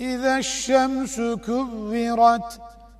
إذا الشمس كبرت